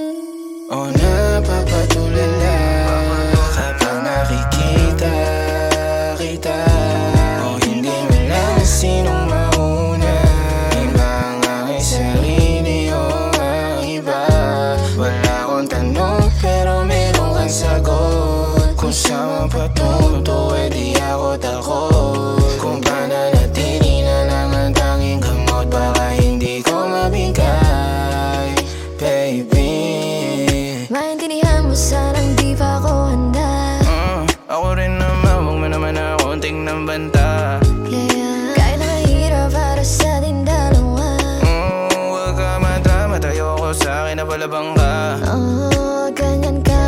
On earth. Sa akin na palabang ka. Oh, ganyan ka.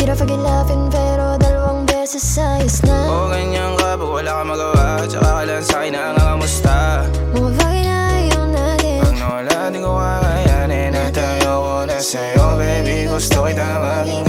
Hirap pagilapin pero dalawang beses ayos na. O ganyan ka, pag wala ka magawa Tsaka ka lang sa akin na ang kamusta Mga bagay na ayaw natin Pag nawala, di ko kakayanin. At tayo ko na sa'yo, baby Gusto kita maging